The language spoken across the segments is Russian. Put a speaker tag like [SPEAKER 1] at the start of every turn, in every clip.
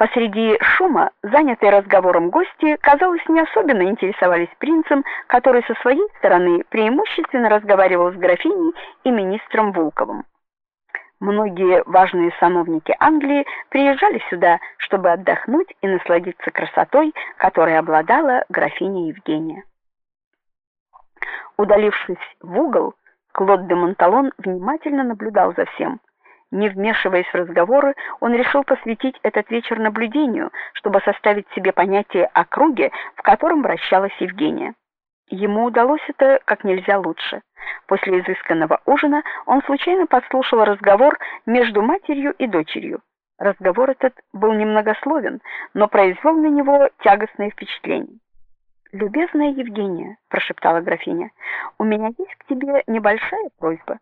[SPEAKER 1] Посреди шума, занятые разговором гости, казалось, не особенно интересовались принцем, который со своей стороны преимущественно разговаривал с графиней и министром Волковым. Многие важные сановники Англии приезжали сюда, чтобы отдохнуть и насладиться красотой, которой обладала графиня Евгения. Удалившись в угол, Клод де Монталон внимательно наблюдал за всем. Не вмешиваясь в разговоры, он решил посвятить этот вечер наблюдению, чтобы составить себе понятие о круге, в котором вращалась Евгения. Ему удалось это как нельзя лучше. После изысканного ужина он случайно подслушал разговор между матерью и дочерью. Разговор этот был немногословен, но произвел на него тягостное впечатление. "Любезная Евгения", прошептала графиня. "У меня есть к тебе небольшая просьба".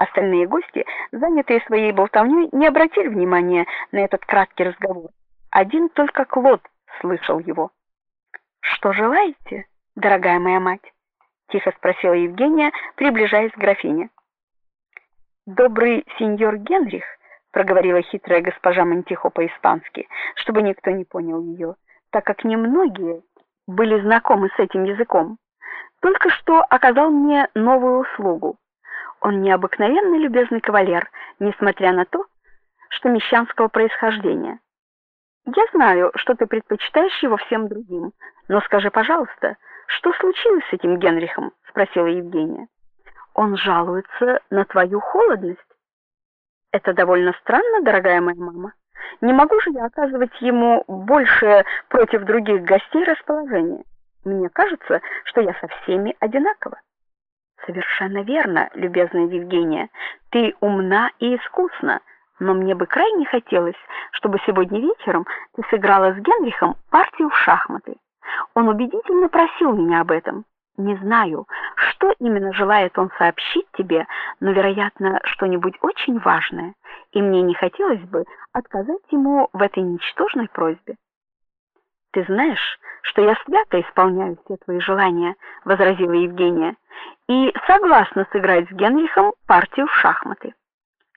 [SPEAKER 1] Остальные гости, занятые своей болтовней, не обратили внимания на этот краткий разговор. Один только Клод слышал его. Что желаете, дорогая моя мать? тихо спросила Евгения, приближаясь к графине. Добрый сеньор Генрих, проговорила хитрая госпожа Монтихо по-испански, чтобы никто не понял ее, так как немногие были знакомы с этим языком. Только что оказал мне новую услугу. Он необыкновенно любезный кавалер, несмотря на то, что мещанского происхождения. Я знаю, что ты предпочитаешь его всем другим, но скажи, пожалуйста, что случилось с этим Генрихом? спросила Евгения. Он жалуется на твою холодность. Это довольно странно, дорогая моя мама. Не могу же я оказывать ему больше против других гостей расположения. Мне кажется, что я со всеми одинакова. Совершенно верно, любезная Евгения. Ты умна и искусна, но мне бы крайне хотелось, чтобы сегодня вечером ты сыграла с Генрихом партию в шахматы. Он убедительно просил меня об этом. Не знаю, что именно желает он сообщить тебе, но вероятно, что-нибудь очень важное, и мне не хотелось бы отказать ему в этой ничтожной просьбе. Ты знаешь, что я свято исполняю все твои желания, возразила Евгения и согласна сыграть с Генрихом партию в шахматы.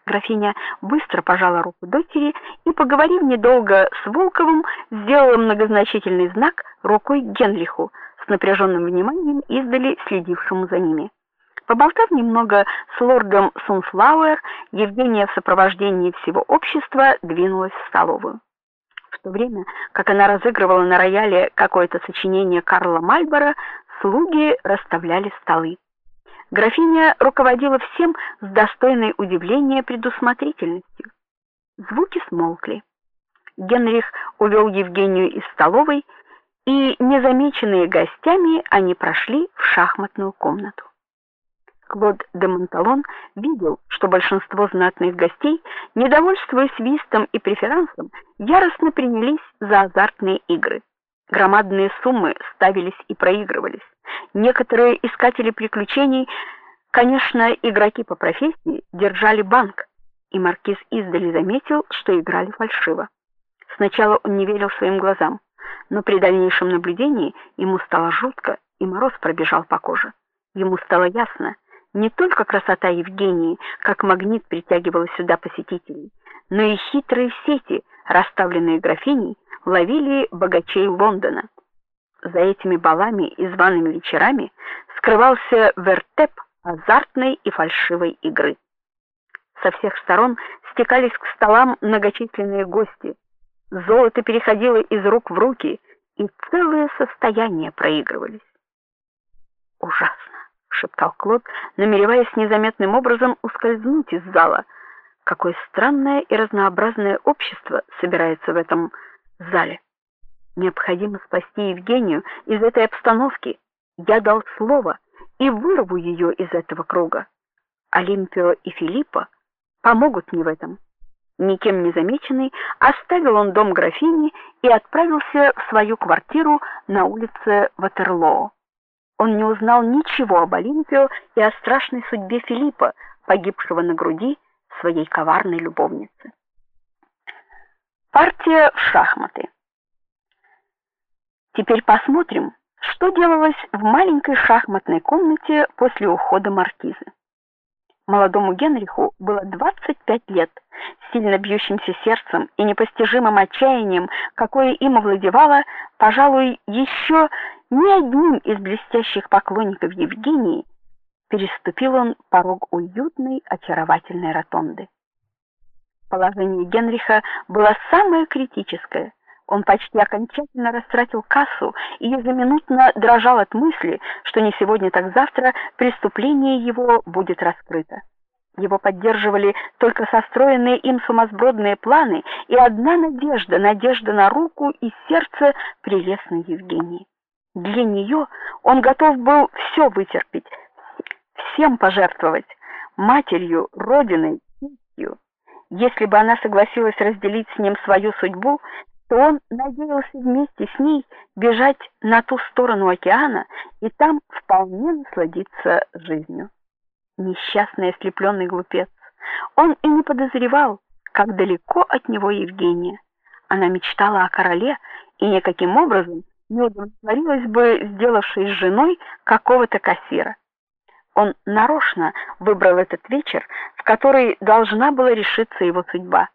[SPEAKER 1] Графиня быстро пожала руку дочери и, поговорив недолго с Волковым, сделала многозначительный знак рукой Генриху, с напряженным вниманием издали следившему за ними. Поболтав немного с лордом Сунфлауэр, Евгения в сопровождении всего общества двинулась в столовую. В то время, как она разыгрывала на рояле какое-то сочинение Карла Мальборо, слуги расставляли столы. Графиня руководила всем с достойной удивления предусмотрительностью. Звуки смолкли. Генрих увел Евгению из столовой, и незамеченные гостями они прошли в шахматную комнату. Клод де Монталон видел, что большинство знатных гостей, недовольствуясь свистом и преферансом, яростно принялись за азартные игры. Громадные суммы ставились и проигрывались. Некоторые искатели приключений, конечно, игроки по профессии, держали банк, и маркиз издали заметил, что играли фальшиво. Сначала он не верил своим глазам, но при дальнейшем наблюдении ему стало жутко, и мороз пробежал по коже. Ему стало ясно, не только красота Евгении, как магнит притягивала сюда посетителей, но и хитрые сети, расставленные графиней, ловили богачей Лондона. За этими балами и зваными вечерами скрывался вертеп азартной и фальшивой игры. Со всех сторон стекались к столам многочисленные гости. Золото переходило из рук в руки, и целые состояния проигрывались. Ужасно, шептал Клод, намереваясь незаметным образом ускользнуть из зала. Какое странное и разнообразное общество собирается в этом зале. Необходимо спасти Евгению из этой обстановки. Я дал слово и вырву ее из этого круга. Олимпио и Филиппа помогут мне в этом. Никем не замеченный, оставил он дом графини и отправился в свою квартиру на улице Ватерлоо. Он не узнал ничего об Олимпио и о страшной судьбе Филиппа, погибшего на груди своей коварной любовницы. Партия в шахматы. Теперь посмотрим, что делалось в маленькой шахматной комнате после ухода маркизы. Молодому Генриху было 25 лет. Сильно бьющимся сердцем и непостижимым отчаянием, какое им овладевало, пожалуй, еще ни одним из блестящих поклонников Евгении, переступил он порог уютной, очаровательной ротонды. Положение Генриха было самое критическое. Он почти окончательно растратил кассу и ежеминутно дрожал от мысли, что не сегодня, так завтра преступление его будет раскрыто. Его поддерживали только состроенные им сумасбродные планы и одна надежда, надежда на руку и сердце прелестной Евгении. Для нее он готов был все вытерпеть, всем пожертвовать: матерью, родиной, честью. Если бы она согласилась разделить с ним свою судьбу, то он надеялся вместе с ней бежать на ту сторону океана и там вполне насладиться жизнью. Несчастный ослепленный глупец. Он и не подозревал, как далеко от него Евгения. Она мечтала о короле и никаким образом не удовлетворилась бы, сделавшись женой какого-то кассира. Он нарочно выбрал этот вечер, в который должна была решиться его судьба.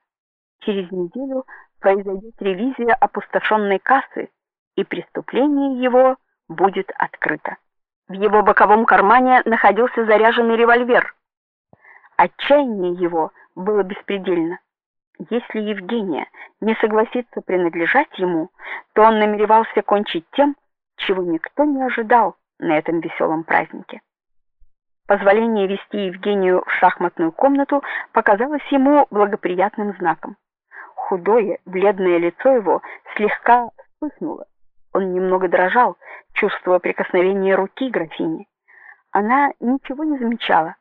[SPEAKER 1] Через неделю произойдет ревизия опустошенной кассы, и преступление его будет открыто. В его боковом кармане находился заряженный револьвер. Отчаяние его было беспредельно. Если Евгения не согласится принадлежать ему, то он намеревался кончить тем, чего никто не ожидал на этом веселом празднике. Позволение вести Евгению в шахматную комнату показалось ему благоприятным знаком. Худое, бледное лицо его слегка вспыхнуло. Он немного дрожал, чувствуя прикосновение руки графини. Она ничего не замечала.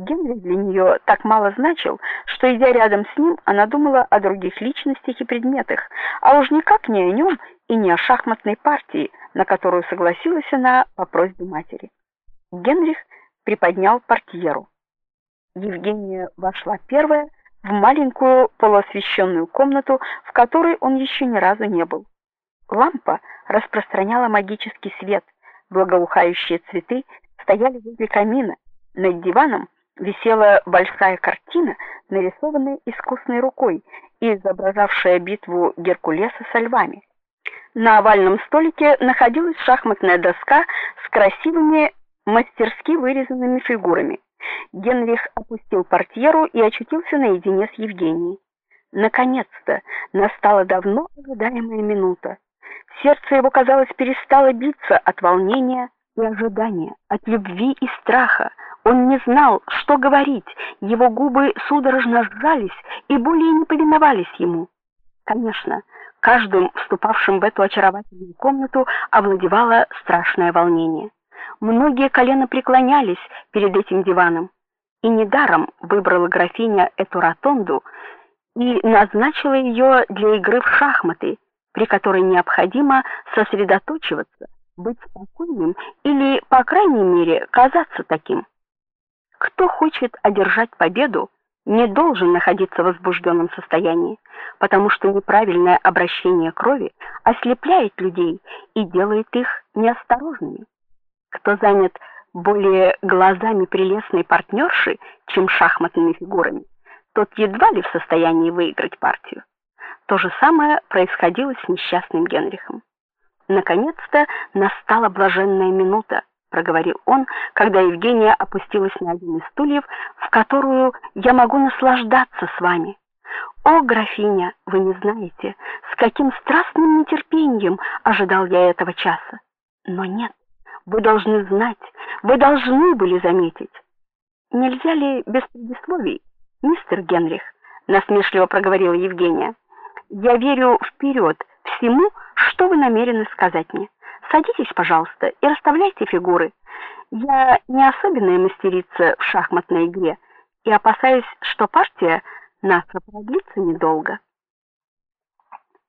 [SPEAKER 1] Генри для нее так мало значил, что идя рядом с ним, она думала о других личностях и предметах, а уж никак не о нем и не о шахматной партии, на которую согласилась она по просьбе матери. Генрих приподнял портьеру. Евгения вошла первая в маленькую полуосвещенную комнату, в которой он еще ни разу не был. Лампа распространяла магический свет, благоухающие цветы стояли возле камина. Над диваном висела большая картина, нарисованная искусной рукой и изображавшая битву Геркулеса со львами. На овальном столике находилась шахматная доска с красивыми мастерски вырезанными фигурами. Генрих опустил портьеру и очутился наедине с Евгенией. Наконец-то настала давно ожидаемая минута. Сердце его, казалось, перестало биться от волнения и ожидания, от любви и страха. Он не знал, что говорить. Его губы судорожно сжались и более не повиновались ему. Конечно, каждым вступавшим в эту очаровательную комнату овладевало страшное волнение. Многие колено преклонялись перед этим диваном, и недаром выбрала графиня эту ротонду и назначила ее для игры в шахматы, при которой необходимо сосредоточиваться, быть спокойным или, по крайней мере, казаться таким. Кто хочет одержать победу, не должен находиться в возбужденном состоянии, потому что неправильное обращение крови ослепляет людей и делает их неосторожными кто занят более глазами прелестной партнерши, чем шахматными фигурами, тот едва ли в состоянии выиграть партию. То же самое происходило с несчастным Генрихом. Наконец-то настала блаженная минута, проговорил он, когда Евгения опустилась на один из стульев, в которую я могу наслаждаться с вами. О, графиня, вы не знаете, с каким страстным нетерпением ожидал я этого часа. Но нет. Вы должны знать, вы должны были заметить. Нельзя ли без предисловий, мистер Генрих, насмешливо проговорила Евгения. Я верю вперед всему, что вы намерены сказать мне. Садитесь, пожалуйста, и расставляйте фигуры. Я не особенная мастерица в шахматной игре и опасаюсь, что партия наша продлится недолго.